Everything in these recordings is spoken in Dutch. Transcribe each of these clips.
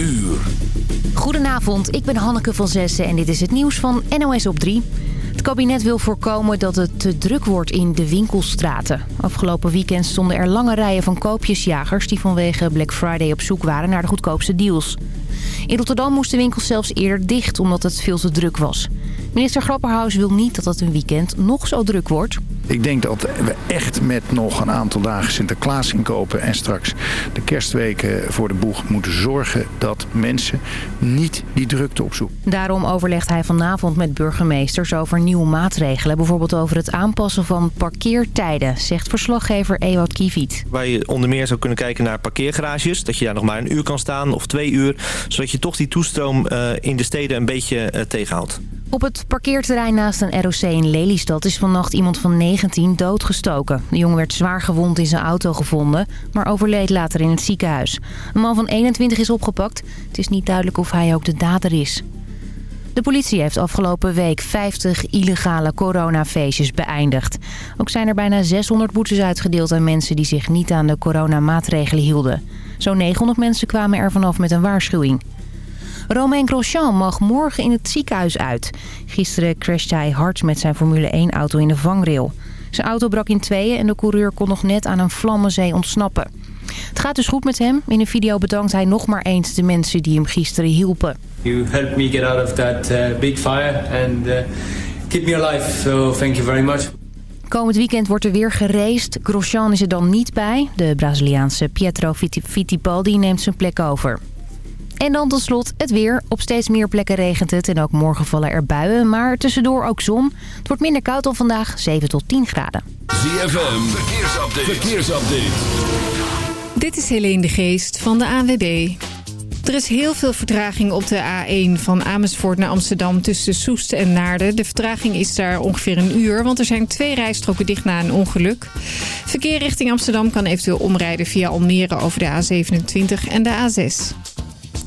uur. Goedenavond, ik ben Hanneke van Zessen en dit is het nieuws van NOS op 3. Het kabinet wil voorkomen dat het te druk wordt in de winkelstraten. Afgelopen weekend stonden er lange rijen van koopjesjagers... die vanwege Black Friday op zoek waren naar de goedkoopste deals. In Rotterdam moesten winkels zelfs eerder dicht omdat het veel te druk was. Minister Grapperhaus wil niet dat het een weekend nog zo druk wordt. Ik denk dat we echt met nog een aantal dagen Sinterklaas inkopen... en straks de kerstweken voor de boeg moeten zorgen dat mensen niet die drukte opzoeken. Daarom overlegt hij vanavond met burgemeesters over nieuwe maatregelen. Bijvoorbeeld over het aanpassen van parkeertijden, zegt verslaggever Ewout Kieviet. Waar je onder meer zou kunnen kijken naar parkeergarages. Dat je daar nog maar een uur kan staan of twee uur. Zodat je toch die toestroom uh, in de steden een beetje uh, tegenhoudt. Op het parkeerterrein naast een ROC in Lelystad is vannacht iemand van 19 doodgestoken. De jongen werd zwaar gewond in zijn auto gevonden, maar overleed later in het ziekenhuis. Een man van 21 is opgepakt. Het is niet duidelijk of hij ook de dader is. De politie heeft afgelopen week 50 illegale coronafeestjes beëindigd. Ook zijn er bijna 600 boetes uitgedeeld aan mensen die zich niet aan de coronamaatregelen hielden. Zo'n 900 mensen kwamen er vanaf met een waarschuwing. Romain Grosjean mag morgen in het ziekenhuis uit. Gisteren crashte hij hard met zijn Formule 1-auto in de vangrail. Zijn auto brak in tweeën en de coureur kon nog net aan een vlammenzee ontsnappen. Het gaat dus goed met hem. In een video bedankt hij nog maar eens de mensen die hem gisteren hielpen. You helped me get out of that uh, big fire and uh, keep me alive. So thank you very much. Komend weekend wordt er weer gereced. Grosjean is er dan niet bij. De Braziliaanse Pietro Fittipaldi neemt zijn plek over. En dan tot slot het weer. Op steeds meer plekken regent het en ook morgen vallen er buien. Maar tussendoor ook zon. Het wordt minder koud dan vandaag, 7 tot 10 graden. ZFM, verkeersupdate. verkeersupdate. Dit is Helene de Geest van de ANWB. Er is heel veel vertraging op de A1 van Amersfoort naar Amsterdam tussen Soest en Naarden. De vertraging is daar ongeveer een uur, want er zijn twee rijstroken dicht na een ongeluk. Verkeer richting Amsterdam kan eventueel omrijden via Almere over de A27 en de A6.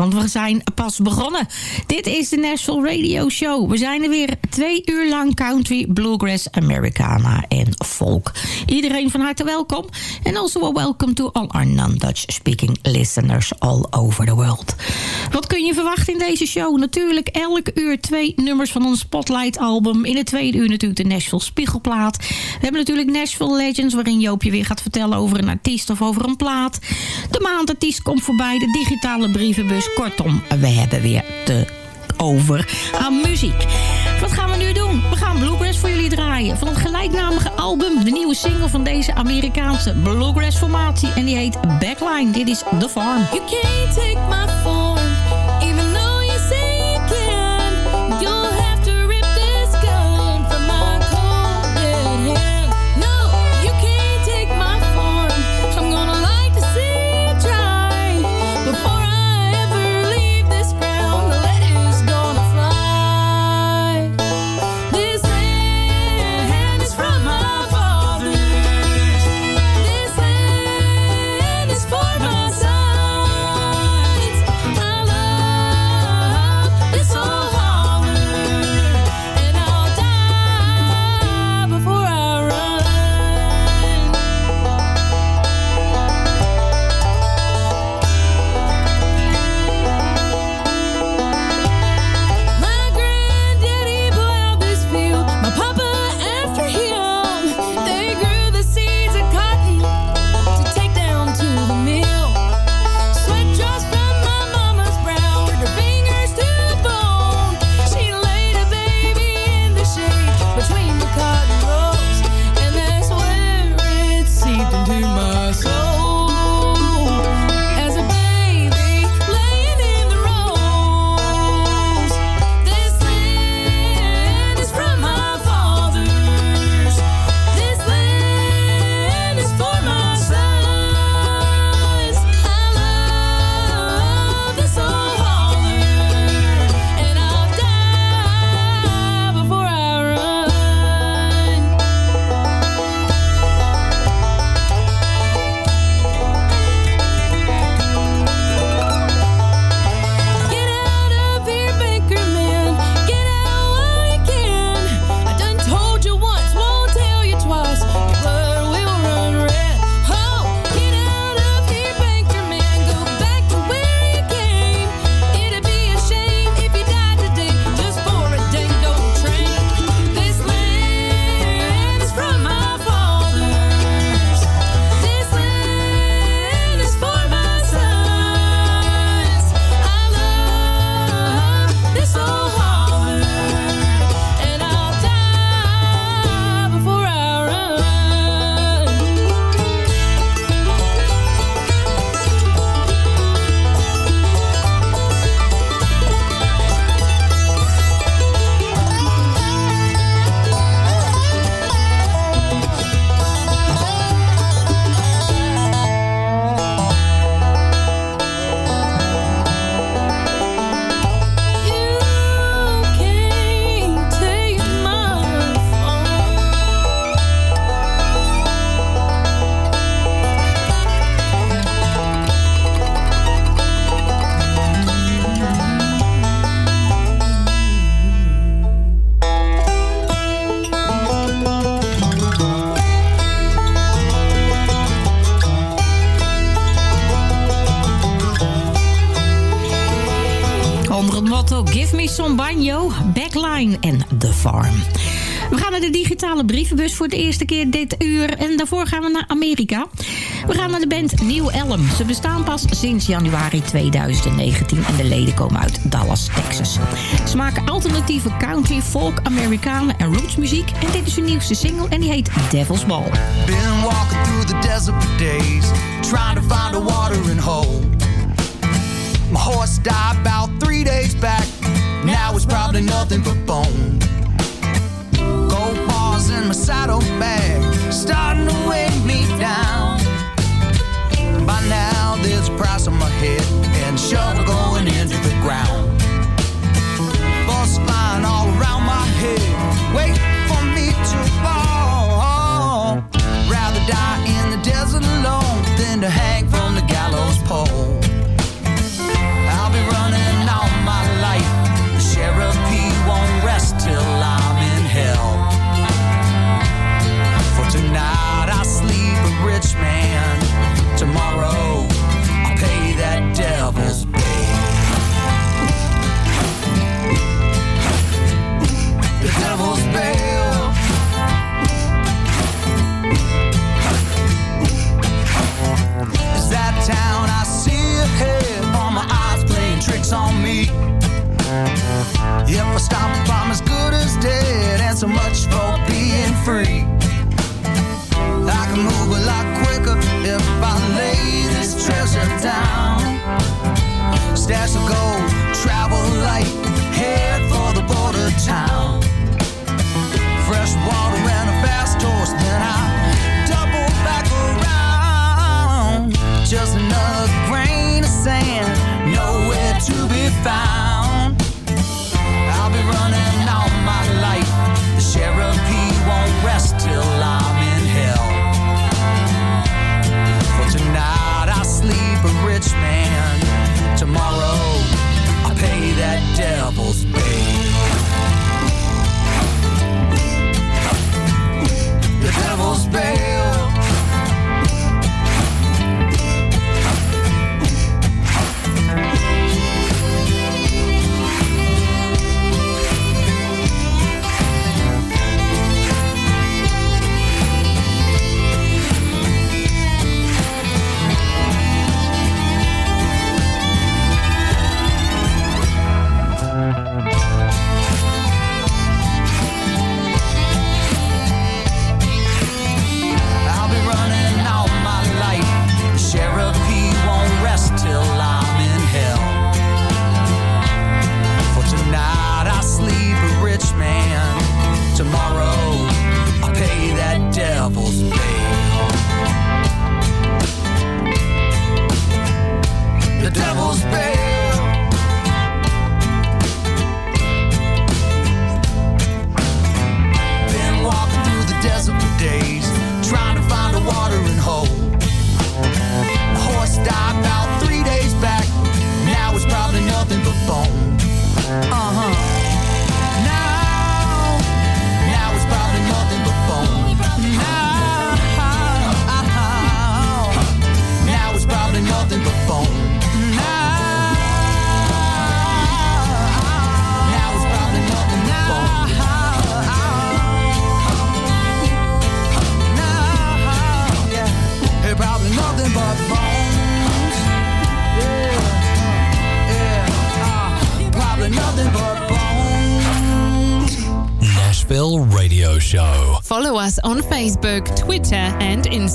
Want we zijn begonnen. Dit is de Nashville Radio Show. We zijn er weer twee uur lang country, bluegrass, Americana en folk. Iedereen van harte welkom. En also a welcome to all our non-Dutch speaking listeners all over the world. Wat kun je verwachten in deze show? Natuurlijk elk uur twee nummers van ons Spotlight album. In het tweede uur natuurlijk de Nashville Spiegelplaat. We hebben natuurlijk Nashville Legends, waarin Joopje weer gaat vertellen over een artiest of over een plaat. De maandartiest komt voorbij, de digitale brievenbus. Kortom, we hebben weer te over aan muziek. Wat gaan we nu doen? We gaan Bluegrass voor jullie draaien. Van het gelijknamige album, de nieuwe single van deze Amerikaanse Bluegrass formatie. En die heet Backline. Dit is The Farm. You can't take my form, brievenbus voor de eerste keer dit uur. En daarvoor gaan we naar Amerika. We gaan naar de band Nieuw Elm. Ze bestaan pas sinds januari 2019 en de leden komen uit Dallas, Texas. Ze maken alternatieve country, folk, Amerikanen en rootsmuziek. En dit is hun nieuwste single en die heet Devil's Ball. Been walking through the desert days, trying to find a water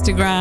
Instagram.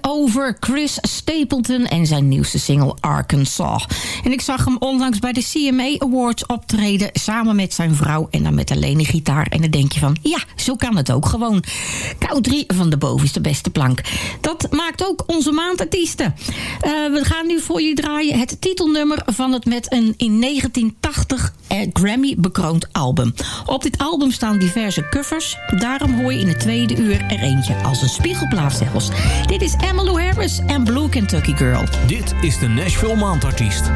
Over Chris Stapleton en zijn nieuwste single Arkansas. En ik zag hem onlangs bij de CMA Awards optreden samen met zijn vrouw en dan met alleen een gitaar. En dan denk je van, ja, zo kan het ook gewoon. Country van de bovenste beste plank. Dat maakt ook onze maandartiesten. Eh, we gaan nu voor je draaien het titelnummer van het met een in 1980 eh, Grammy bekroond album. Op dit album staan diverse covers. Daarom hoor je in het tweede uur er eentje als een spiegelplaat zelfs. Dit is Emmylou Harris en Blue Kentucky Girl. Dit is de Nashville Maandartiest.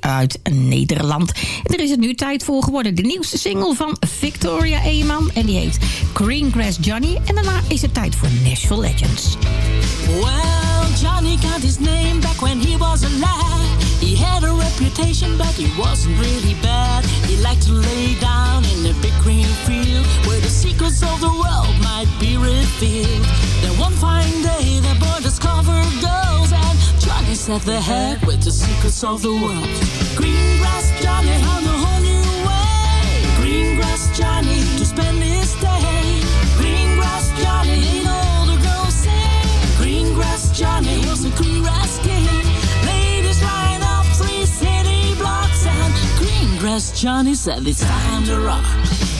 Uit Nederland. En er is het nu tijd voor geworden. De nieuwste single van Victoria Eeman. En die heet Greengrass Johnny. En daarna is het tijd voor Nashville Legends. Well, Johnny got his name back when he was alive. He had a reputation, but he wasn't really bad. He liked to lay down in the big green field where the secrets of the world might be revealed. Then one fine day, the boy discovered girls, and Johnny set the head with the secrets of the world. Green grass Johnny on a whole new way. Green grass Johnny to spend his day. Green grass Johnny ain't all the girls say. Green grass Johnny was a green grass king. Ladies line up three city blocks and green grass Johnny said it's time to rock.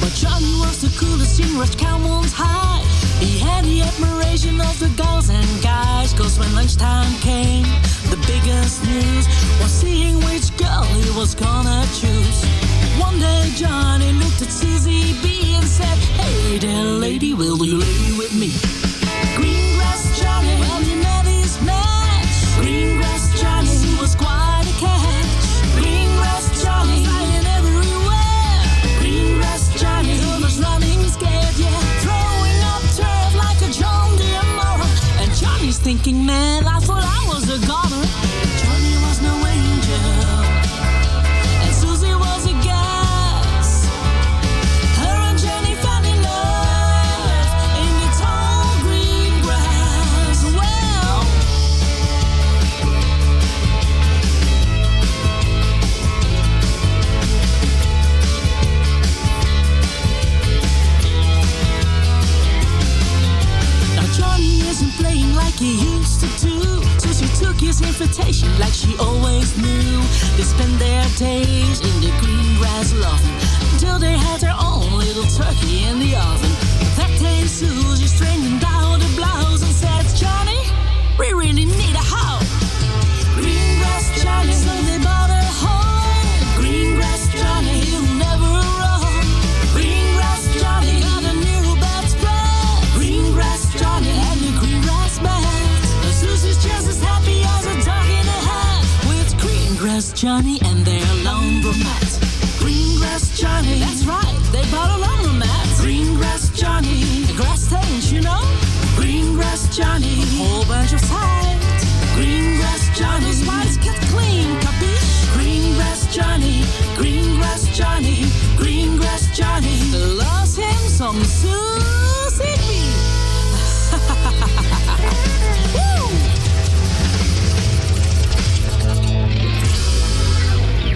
But Johnny was the coolest in Rush Calmon's high. He had the admiration of the girls and guys. Cause when lunchtime came, the biggest news was seeing which girl he was gonna choose. One day Johnny looked at Susie B and said, Hey there lady, will you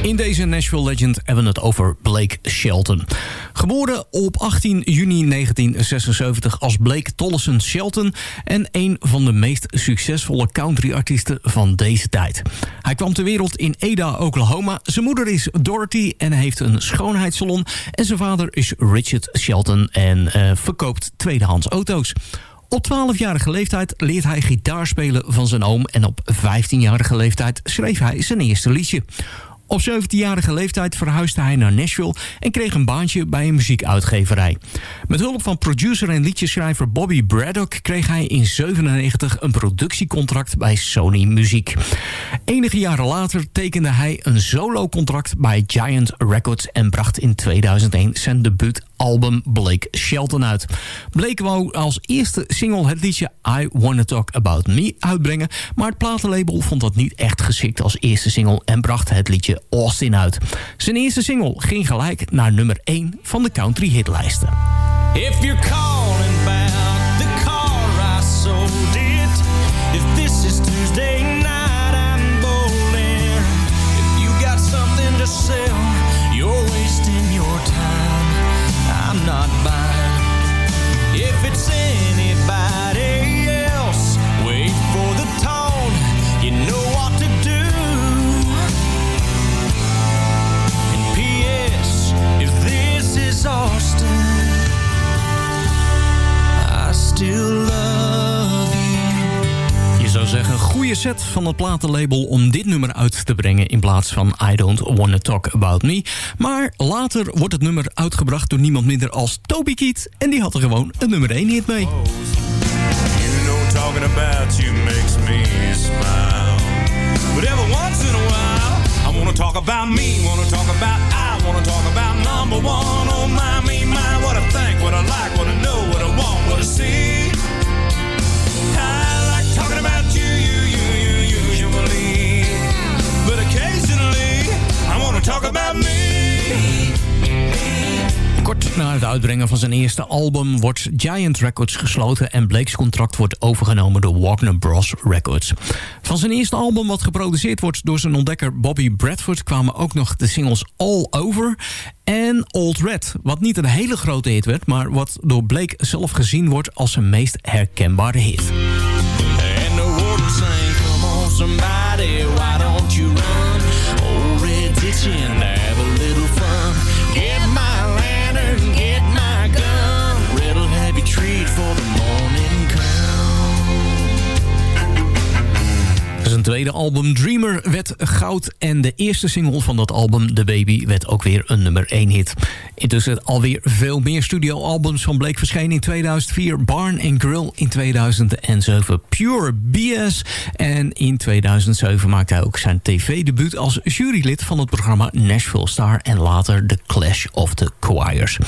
In deze Nashville Legend hebben we het over Blake Shelton. Geboren op 18 juni 1976 als Blake Tollison Shelton... en een van de meest succesvolle countryartiesten van deze tijd. Hij kwam ter wereld in Ada, Oklahoma. Zijn moeder is Dorothy en heeft een schoonheidssalon. En zijn vader is Richard Shelton en eh, verkoopt tweedehands auto's. Op 12-jarige leeftijd leert hij gitaar spelen van zijn oom... en op 15-jarige leeftijd schreef hij zijn eerste liedje. Op 17-jarige leeftijd verhuisde hij naar Nashville... en kreeg een baantje bij een muziekuitgeverij. Met hulp van producer en liedjeschrijver Bobby Braddock... kreeg hij in 97 een productiecontract bij Sony Muziek. Enige jaren later tekende hij een solo-contract bij Giant Records... en bracht in 2001 zijn debuutalbum Blake Shelton uit. Blake wou als eerste single het liedje I Wanna Talk About Me uitbrengen... maar het platenlabel vond dat niet echt geschikt als eerste single... en bracht het liedje Austin uit. Zijn eerste single ging gelijk naar nummer 1 van de country hitlijsten. If zeggen, goede set van het platenlabel om dit nummer uit te brengen... in plaats van I Don't Wanna Talk About Me. Maar later wordt het nummer uitgebracht door niemand minder als Toby Keith... en die had er gewoon een nummer 1 hit mee. You know talking about you makes me smile. But every once in a while, I wanna talk about me, wanna talk about I, wanna talk about number one. Oh my, me, my, what I think, what I like, what I know, what I want, what I see. Talk about me. Kort na het uitbrengen van zijn eerste album wordt Giant Records gesloten... en Blake's contract wordt overgenomen door Warner Bros. Records. Van zijn eerste album, wat geproduceerd wordt door zijn ontdekker Bobby Bradford... kwamen ook nog de singles All Over en Old Red. Wat niet een hele grote hit werd, maar wat door Blake zelf gezien wordt... als zijn meest herkenbare hit. And the tweede album Dreamer werd goud en de eerste single van dat album, The Baby, werd ook weer een nummer 1 hit. Intussen alweer veel meer studioalbums van Blake verschenen in 2004, Barn Grill in 2007, Pure BS en in 2007 maakte hij ook zijn tv-debuut als jurylid van het programma Nashville Star en later The Clash of the Choirs.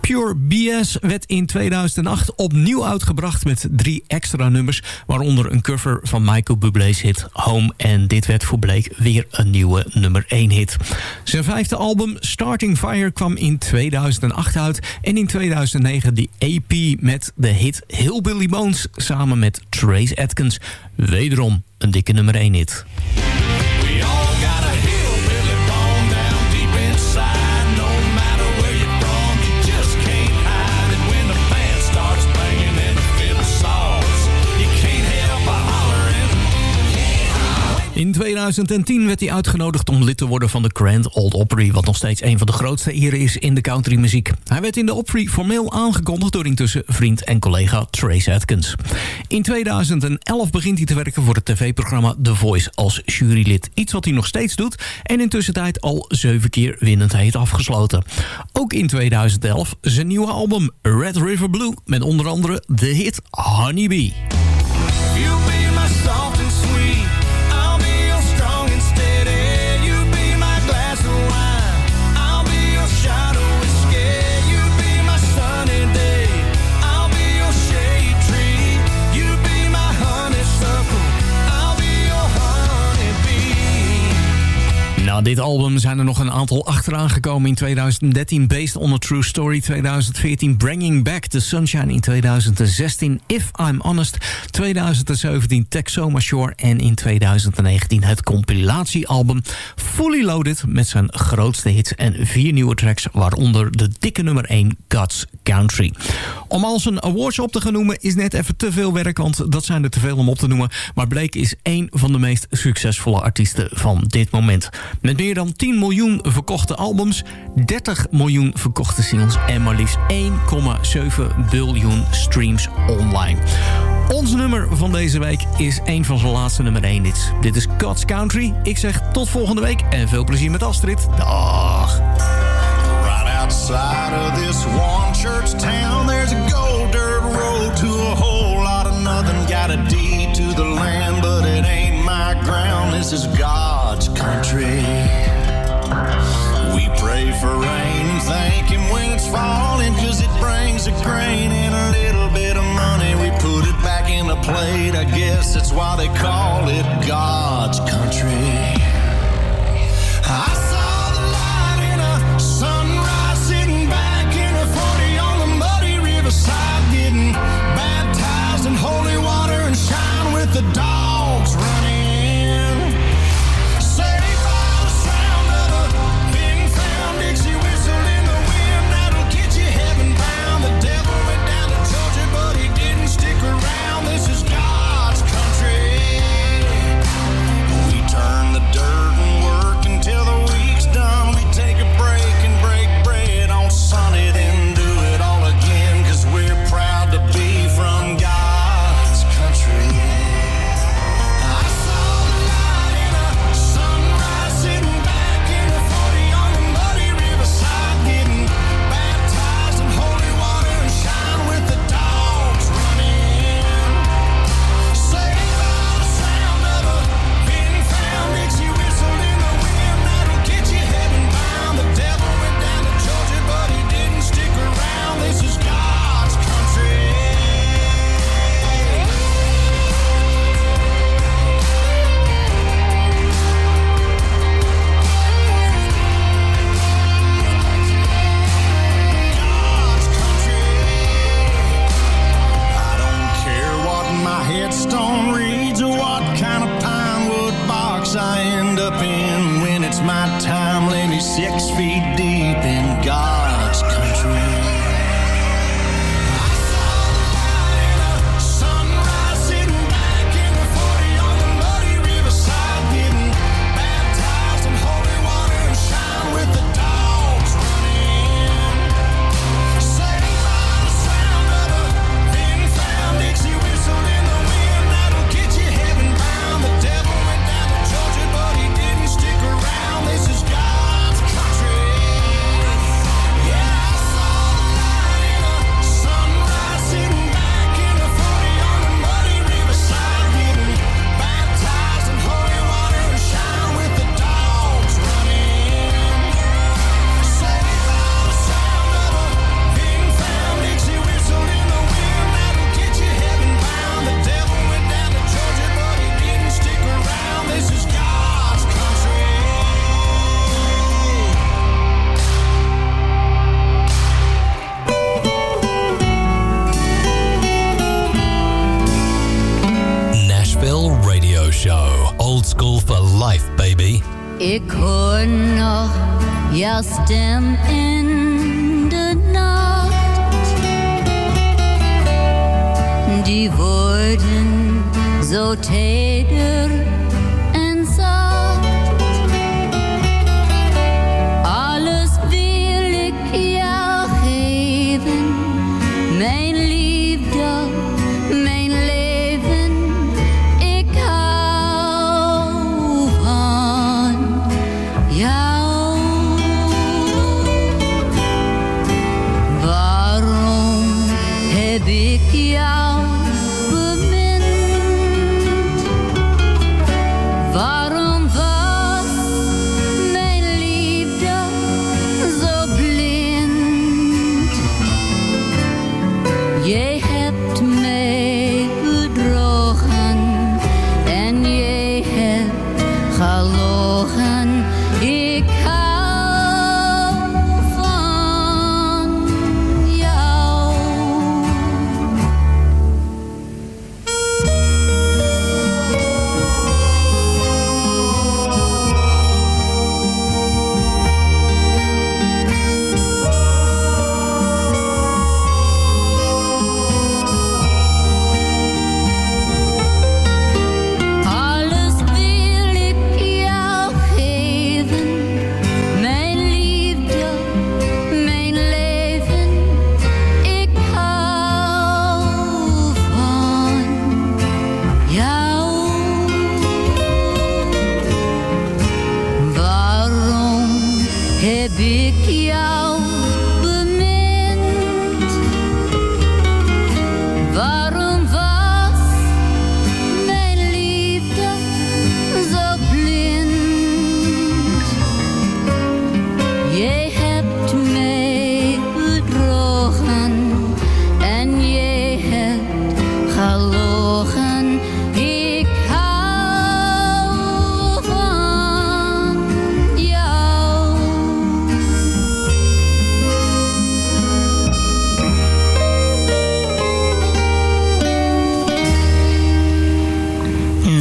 Pure BS werd in 2008 opnieuw uitgebracht met drie extra nummers, waaronder een cover van Michael Bublé's hit Home. En dit werd voor Blake weer een nieuwe nummer 1 hit. Zijn vijfde album Starting Fire kwam in 2008 uit. En in 2009 die EP met de hit Hillbilly Bones samen met Trace Atkins. Wederom een dikke nummer 1 hit. In 2010 werd hij uitgenodigd om lid te worden van de Grand Old Opry... wat nog steeds een van de grootste eren is in de countrymuziek. Hij werd in de Opry formeel aangekondigd door intussen vriend en collega Trace Atkins. In 2011 begint hij te werken voor het tv-programma The Voice als jurylid. Iets wat hij nog steeds doet en intussen tijd al zeven keer winnend heeft afgesloten. Ook in 2011 zijn nieuwe album Red River Blue... met onder andere de hit Honey Na dit album zijn er nog een aantal achteraan gekomen in 2013. Based on a True Story 2014. Bringing Back the Sunshine in 2016. If I'm Honest 2017. Texoma Shore. En in 2019 het compilatiealbum Fully Loaded. Met zijn grootste hits en vier nieuwe tracks. Waaronder de dikke nummer 1 God's Country. Om al zijn awards op te gaan noemen is net even te veel werk. Want dat zijn er te veel om op te noemen. Maar Blake is één van de meest succesvolle artiesten van dit moment. Met meer dan 10 miljoen verkochte albums, 30 miljoen verkochte singles en maar liefst 1,7 biljoen streams online. Ons nummer van deze week is een van zijn laatste nummer 1 hits. Dit is God's Country. Ik zeg tot volgende week en veel plezier met Astrid. Dag! Outside of this church town, there's a road to a whole lot of nothing. Got a deed to the land, but it ain't my ground. This is God's country. We pray for rain and thank Him when it's falling, cause it brings a grain and a little bit of money. We put it back in the plate, I guess that's why they call it God's country. I saw the light in a sunrise, sitting back in a 40 on the muddy riverside, getting baptized in holy water and shine with the six feet deep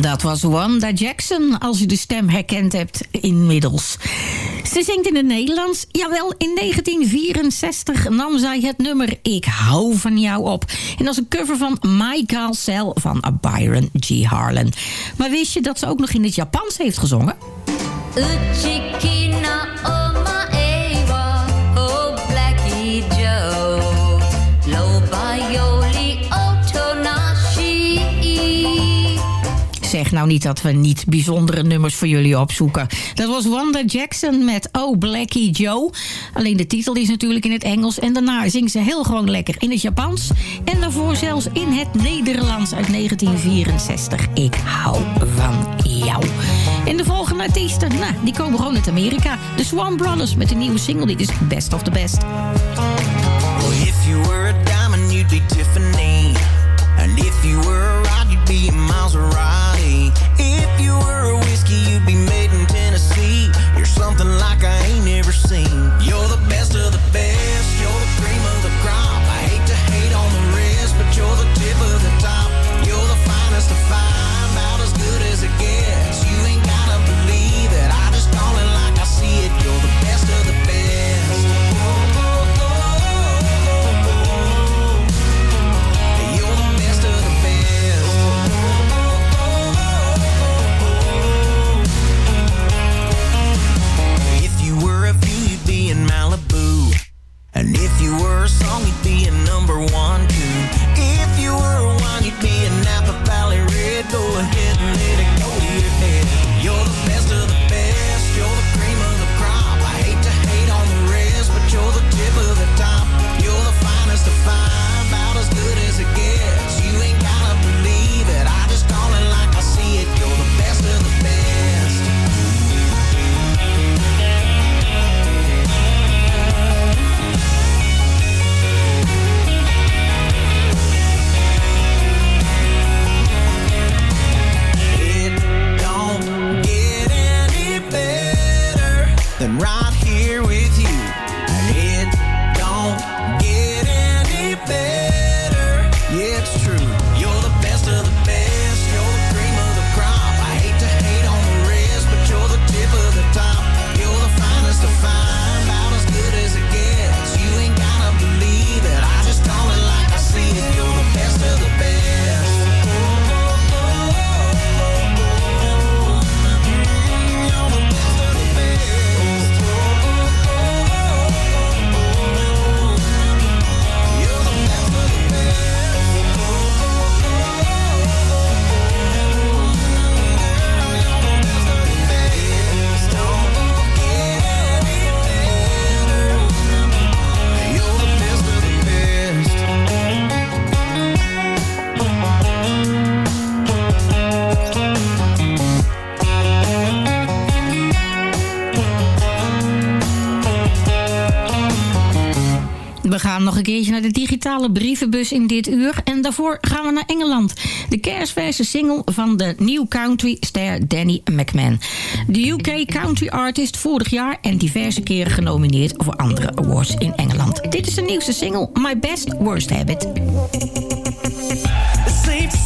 Dat was Wanda Jackson, als u de stem herkend hebt inmiddels. Ze zingt in het Nederlands. Jawel, in 1964 nam zij het nummer Ik hou van jou op. En dat is een cover van Michael Cell van Byron G. Harlan. Maar wist je dat ze ook nog in het Japans heeft gezongen? Zeg nou niet dat we niet bijzondere nummers voor jullie opzoeken. Dat was Wanda Jackson met Oh Blackie Joe. Alleen de titel is natuurlijk in het Engels. En daarna zingt ze heel gewoon lekker in het Japans. En daarvoor zelfs in het Nederlands uit 1964. Ik hou van jou. En de volgende artiesten, nou, die komen gewoon uit Amerika. De Swan Brothers met een nieuwe single. Dit is Best of the Best. If you were a diamond, you'd be Tiffany. And if you were be. You'd be made in Tennessee. You're something like I ain't never seen. A number one tune. If you were a wine, you'd be a Napa Valley Red. Go ahead brievenbus in dit uur. En daarvoor gaan we naar Engeland. De kerstverse single van de New Country ster Danny McMahon. De UK Country Artist vorig jaar en diverse keren genomineerd voor andere awards in Engeland. Dit is de nieuwste single, My Best Worst Habit. It's safe to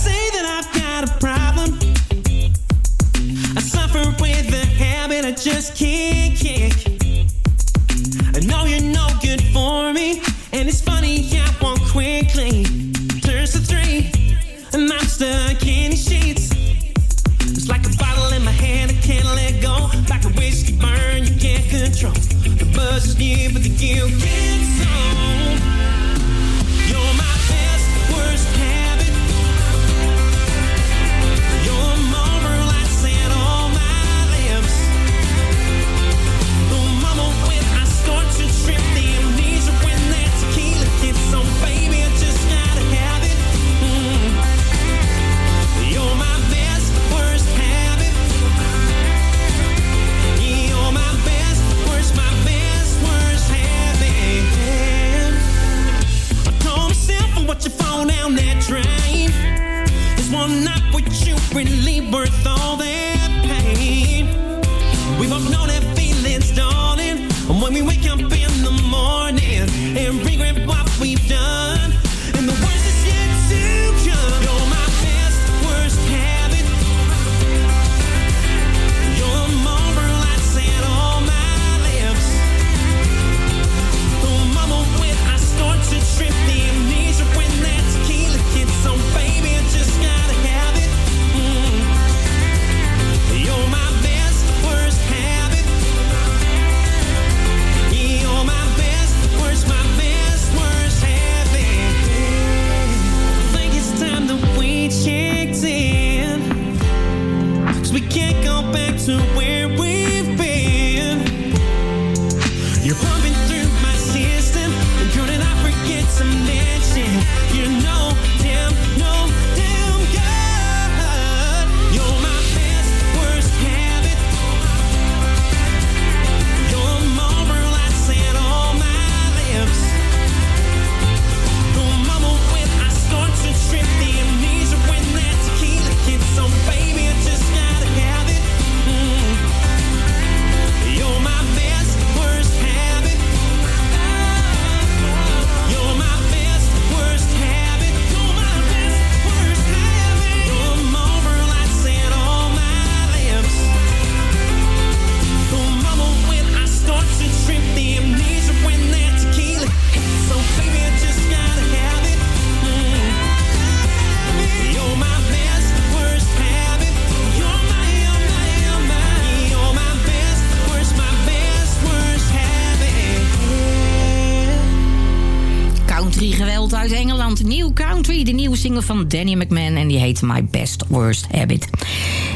van Danny McMahon. En die heet My Best Worst Habit.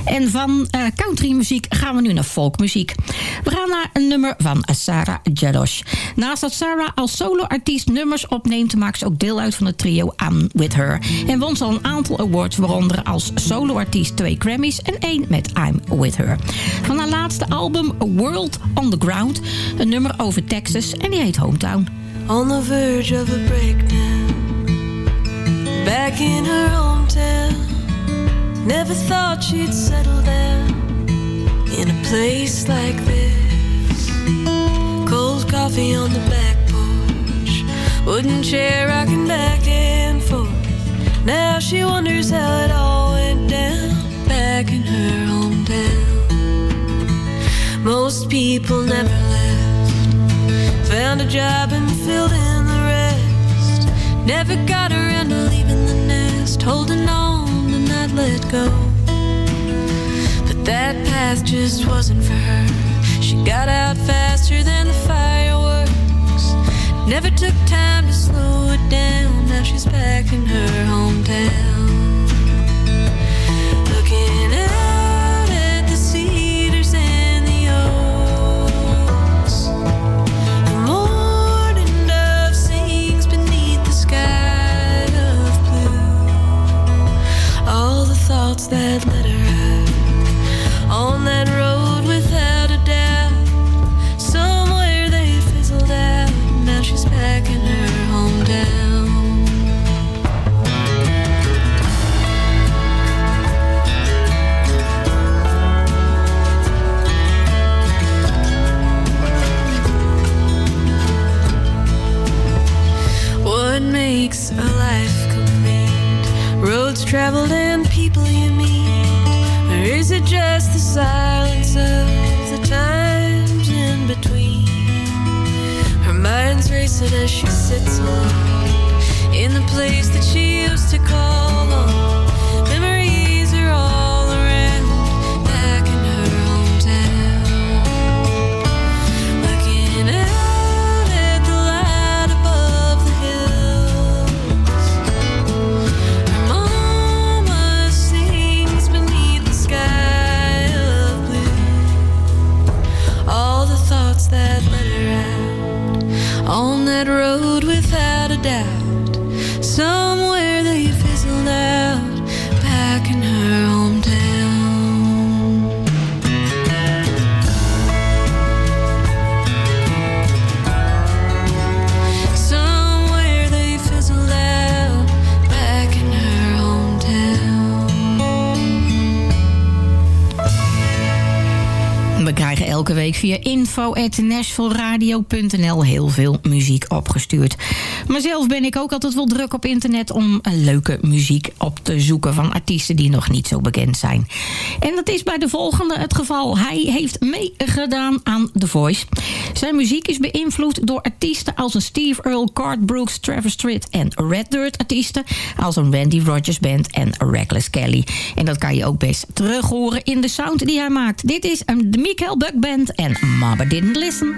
En van uh, countrymuziek gaan we nu naar folkmuziek. We gaan naar een nummer van Sarah Jadosh. Naast dat Sarah als soloartiest nummers opneemt... maakt ze ook deel uit van het trio I'm With Her. En won ze al een aantal awards, waaronder als soloartiest twee Grammys... en één met I'm With Her. Van haar laatste album World on the Ground... een nummer over Texas en die heet Hometown. on the verge of a breakdown. Back in her hometown, never thought she'd settle down in a place like this. Cold coffee on the back porch, wooden chair rocking back and forth. Now she wonders how it all went down back in her hometown. Most people never left, found a job and filled in the rest. Never got the nest, holding on and not let go. But that path just wasn't for her. She got out faster than the fireworks. Never took time to slow it down. Now she's back in her hometown. Thoughts that let her out on that road without a doubt. Somewhere they fizzled out. Now she's back in her hometown. What makes a life complete? Roads traveled silence of the times in between? Her mind's racing as she sits alone in the place that she used to call thoughts that let her out on that road without a doubt. Week via info.nashvilleradio.nl heel veel muziek opgestuurd. Maar zelf ben ik ook altijd wel druk op internet om leuke muziek op te zoeken van artiesten die nog niet zo bekend zijn. En dat is bij de volgende het geval. Hij heeft meegedaan aan The Voice. Zijn muziek is beïnvloed door artiesten als een Steve Earle, Cart Brooks, Travis Tritt en Red Dirt artiesten. Als een Randy Rogers Band en Reckless Kelly. En dat kan je ook best terug horen in de sound die hij maakt. Dit is een Michael Buck Band en Mama Didn't Listen.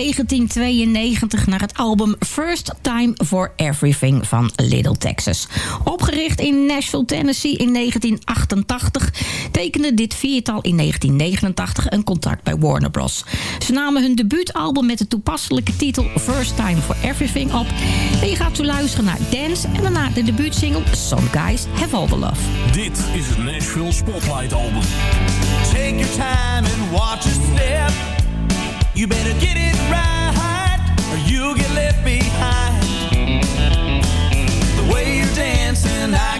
1992, naar het album First Time for Everything van Little Texas. Opgericht in Nashville, Tennessee in 1988... tekende dit viertal in 1989 een contract bij Warner Bros. Ze namen hun debuutalbum met de toepasselijke titel First Time for Everything op. En je gaat zo luisteren naar Dance en daarna de debuutsingle Some Guys Have All The Love. Dit is het Nashville Spotlight Album. Take your time and watch your step. You better get it right, or you'll get left behind. The way you're dancing, I